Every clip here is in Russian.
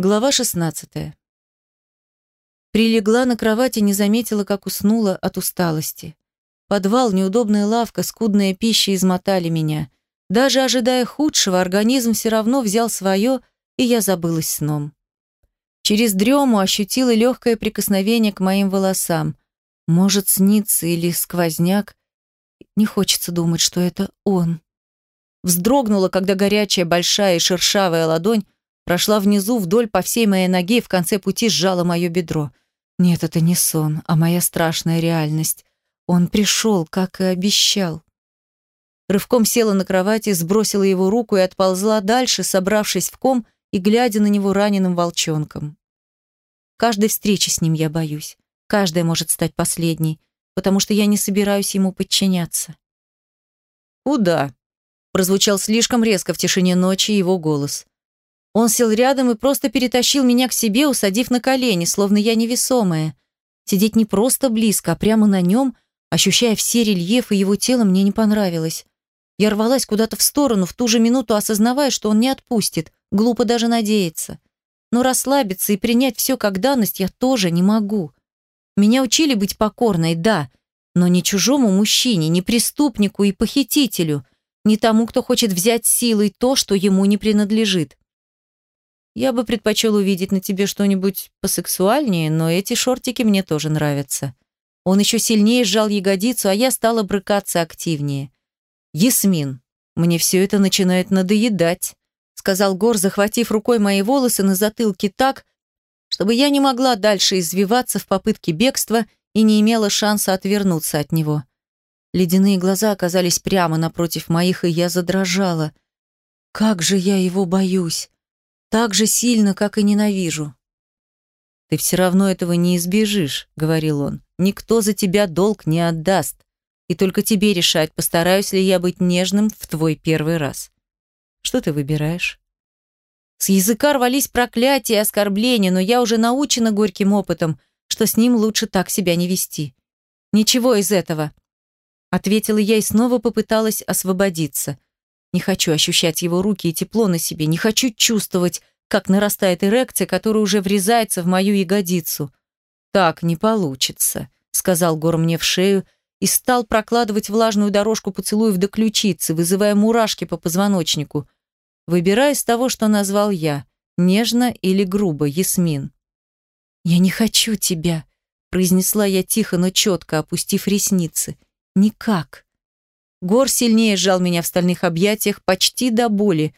Глава 16. Прилегла на кровати, не заметила, как уснула от усталости. Подвал, неудобная лавка, скудная пища измотали меня. Даже ожидая худшего, организм все равно взял свое, и я забылась сном. Через дрему ощутила легкое прикосновение к моим волосам. Может, снится или сквозняк. Не хочется думать, что это он. Вздрогнула, когда горячая, большая и шершавая ладонь прошла внизу вдоль по всей моей ноге и в конце пути сжала мое бедро. Нет, это не сон, а моя страшная реальность. Он пришел, как и обещал. Рывком села на кровати, сбросила его руку и отползла дальше, собравшись в ком и глядя на него раненым волчонком. Каждой встречи с ним я боюсь. Каждая может стать последней, потому что я не собираюсь ему подчиняться. «Куда?» прозвучал слишком резко в тишине ночи его голос. Он сел рядом и просто перетащил меня к себе, усадив на колени, словно я невесомая. Сидеть не просто близко, а прямо на нем, ощущая все рельефы его тела, мне не понравилось. Я рвалась куда-то в сторону, в ту же минуту осознавая, что он не отпустит, глупо даже надеяться. Но расслабиться и принять все как данность я тоже не могу. Меня учили быть покорной, да, но не чужому мужчине, не преступнику и похитителю – не тому, кто хочет взять силой то, что ему не принадлежит. Я бы предпочел увидеть на тебе что-нибудь посексуальнее, но эти шортики мне тоже нравятся. Он еще сильнее сжал ягодицу, а я стала брыкаться активнее. «Ясмин, мне все это начинает надоедать», сказал Гор, захватив рукой мои волосы на затылке так, чтобы я не могла дальше извиваться в попытке бегства и не имела шанса отвернуться от него. Ледяные глаза оказались прямо напротив моих, и я задрожала. Как же я его боюсь! Так же сильно, как и ненавижу. «Ты все равно этого не избежишь», — говорил он. «Никто за тебя долг не отдаст. И только тебе решать, постараюсь ли я быть нежным в твой первый раз. Что ты выбираешь?» С языка рвались проклятия и оскорбления, но я уже научена горьким опытом, что с ним лучше так себя не вести. Ничего из этого. Ответила я и снова попыталась освободиться. Не хочу ощущать его руки и тепло на себе, не хочу чувствовать, как нарастает эрекция, которая уже врезается в мою ягодицу. «Так не получится», — сказал Гор мне в шею и стал прокладывать влажную дорожку поцелуев до ключицы, вызывая мурашки по позвоночнику. Выбирая из того, что назвал я, нежно или грубо, Ясмин. «Я не хочу тебя», — произнесла я тихо, но четко, опустив ресницы. Никак. Гор сильнее сжал меня в стальных объятиях, почти до боли.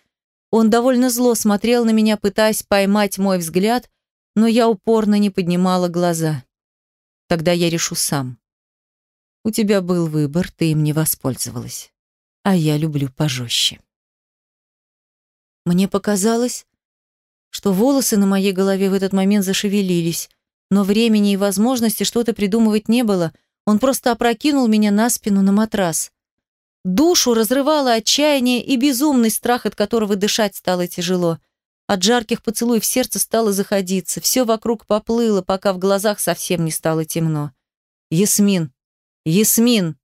Он довольно зло смотрел на меня, пытаясь поймать мой взгляд, но я упорно не поднимала глаза. Тогда я решу сам. У тебя был выбор, ты им не воспользовалась. А я люблю пожестче. Мне показалось, что волосы на моей голове в этот момент зашевелились, но времени и возможности что-то придумывать не было — он просто опрокинул меня на спину на матрас. Душу разрывало отчаяние и безумный страх, от которого дышать стало тяжело. От жарких поцелуев сердце стало заходиться, все вокруг поплыло, пока в глазах совсем не стало темно. «Ясмин! Ясмин!»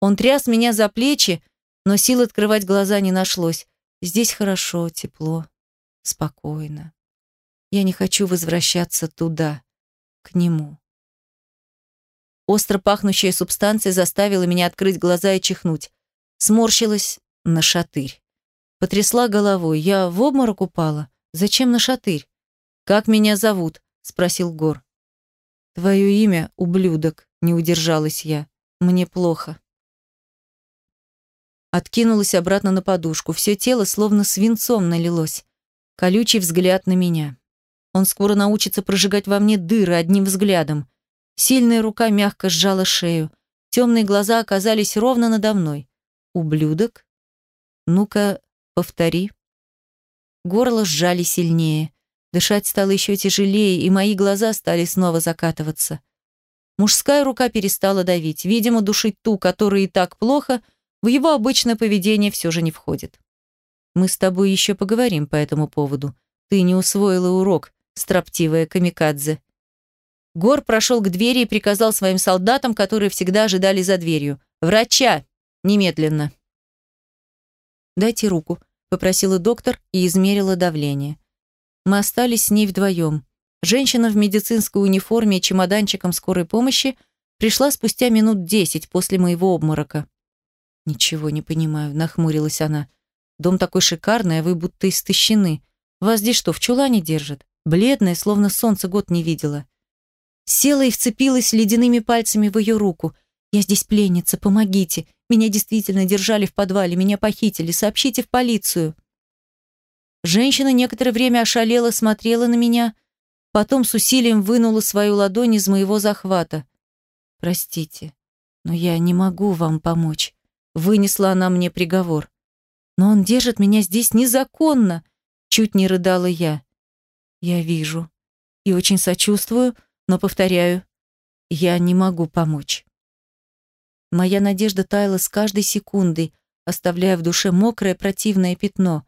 Он тряс меня за плечи, но сил открывать глаза не нашлось. Здесь хорошо, тепло, спокойно. Я не хочу возвращаться туда, к нему. Остро пахнущая субстанция заставила меня открыть глаза и чихнуть. Сморщилась на шатырь. Потрясла головой. Я в обморок упала. Зачем на шатырь? «Как меня зовут?» — спросил Гор. «Твое имя — ублюдок», — не удержалась я. «Мне плохо». Откинулась обратно на подушку. Все тело словно свинцом налилось. Колючий взгляд на меня. Он скоро научится прожигать во мне дыры одним взглядом. Сильная рука мягко сжала шею. Темные глаза оказались ровно надо мной. «Ублюдок? Ну-ка, повтори». Горло сжали сильнее. Дышать стало еще тяжелее, и мои глаза стали снова закатываться. Мужская рука перестала давить. Видимо, душить ту, которая и так плохо, в его обычное поведение все же не входит. Мы с тобой еще поговорим по этому поводу. Ты не усвоила урок, строптивая камикадзе. Гор прошел к двери и приказал своим солдатам, которые всегда ожидали за дверью. «Врача! Немедленно!» «Дайте руку», — попросила доктор и измерила давление. Мы остались с ней вдвоем. Женщина в медицинской униформе и чемоданчиком скорой помощи пришла спустя минут десять после моего обморока. «Ничего не понимаю», — нахмурилась она. «Дом такой шикарный, а вы будто истощены. Вас здесь что, в чулане держат? Бледная, словно солнце год не видела». Села и вцепилась ледяными пальцами в ее руку. «Я здесь пленница, помогите. Меня действительно держали в подвале, меня похитили. Сообщите в полицию». Женщина некоторое время ошалела, смотрела на меня, потом с усилием вынула свою ладонь из моего захвата. «Простите, но я не могу вам помочь», — вынесла она мне приговор. «Но он держит меня здесь незаконно», — чуть не рыдала я. «Я вижу и очень сочувствую, но, повторяю, я не могу помочь». Моя надежда таяла с каждой секундой, оставляя в душе мокрое противное пятно.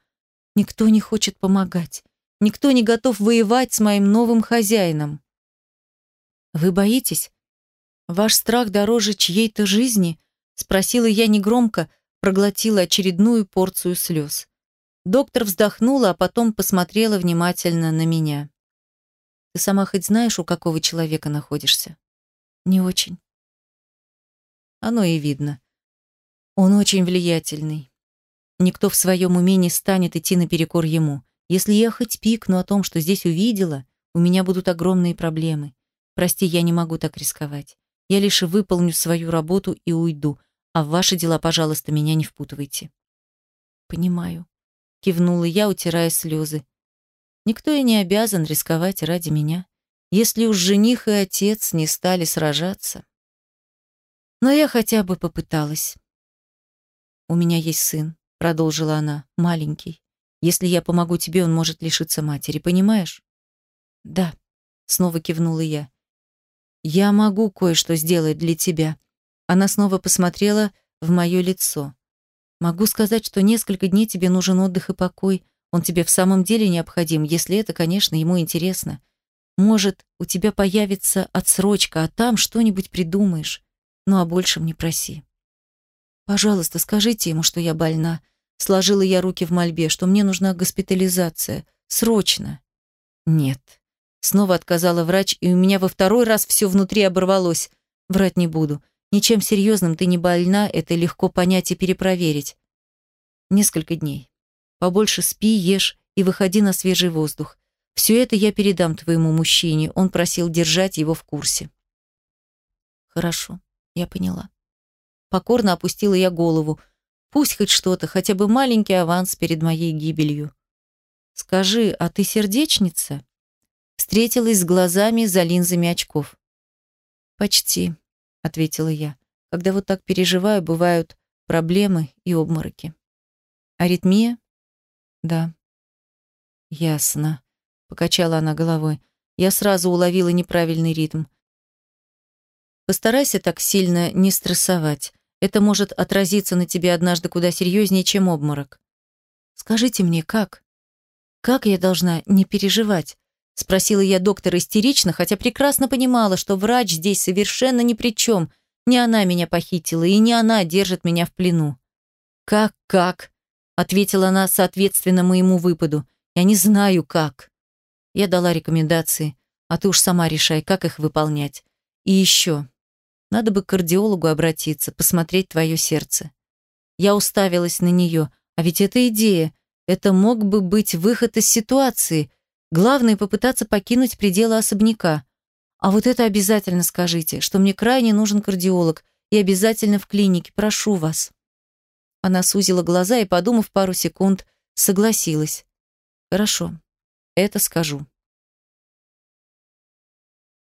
Никто не хочет помогать. Никто не готов воевать с моим новым хозяином. «Вы боитесь? Ваш страх дороже чьей-то жизни?» Спросила я негромко, проглотила очередную порцию слез. Доктор вздохнула, а потом посмотрела внимательно на меня. «Ты сама хоть знаешь, у какого человека находишься?» «Не очень». Оно и видно. Он очень влиятельный. Никто в своем уме не станет идти наперекор ему. Если я хоть пикну о том, что здесь увидела, у меня будут огромные проблемы. Прости, я не могу так рисковать. Я лишь выполню свою работу и уйду, а в ваши дела, пожалуйста, меня не впутывайте. Понимаю, кивнула я, утирая слезы. Никто и не обязан рисковать ради меня, если уж жених и отец не стали сражаться. Но я хотя бы попыталась. «У меня есть сын», — продолжила она, — «маленький. Если я помогу тебе, он может лишиться матери, понимаешь?» «Да», — снова кивнула я. «Я могу кое-что сделать для тебя». Она снова посмотрела в мое лицо. «Могу сказать, что несколько дней тебе нужен отдых и покой. Он тебе в самом деле необходим, если это, конечно, ему интересно. Может, у тебя появится отсрочка, а там что-нибудь придумаешь. Ну, а большем не проси. Пожалуйста, скажите ему, что я больна. Сложила я руки в мольбе, что мне нужна госпитализация. Срочно. Нет. Снова отказала врач, и у меня во второй раз все внутри оборвалось. Врать не буду. Ничем серьезным ты не больна, это легко понять и перепроверить. Несколько дней. Побольше спи, ешь и выходи на свежий воздух. Все это я передам твоему мужчине. Он просил держать его в курсе. Хорошо. Я поняла. Покорно опустила я голову. Пусть хоть что-то, хотя бы маленький аванс перед моей гибелью. Скажи, а ты сердечница? Встретилась с глазами за линзами очков. Почти, ответила я. Когда вот так переживаю, бывают проблемы и обмороки. Аритмия? Да. Ясно, покачала она головой. Я сразу уловила неправильный ритм. Постарайся так сильно не стрессовать. Это может отразиться на тебе однажды куда серьезнее, чем обморок. Скажите мне, как? Как я должна не переживать? Спросила я доктора истерично, хотя прекрасно понимала, что врач здесь совершенно ни при чем. Не она меня похитила, и не она держит меня в плену. «Как-как?» — ответила она соответственно моему выпаду. «Я не знаю, как». Я дала рекомендации, а ты уж сама решай, как их выполнять. И еще. Надо бы к кардиологу обратиться, посмотреть твое сердце. Я уставилась на нее. А ведь это идея. Это мог бы быть выход из ситуации. Главное попытаться покинуть пределы особняка. А вот это обязательно скажите, что мне крайне нужен кардиолог и обязательно в клинике, прошу вас. Она сузила глаза и, подумав пару секунд, согласилась. Хорошо, это скажу.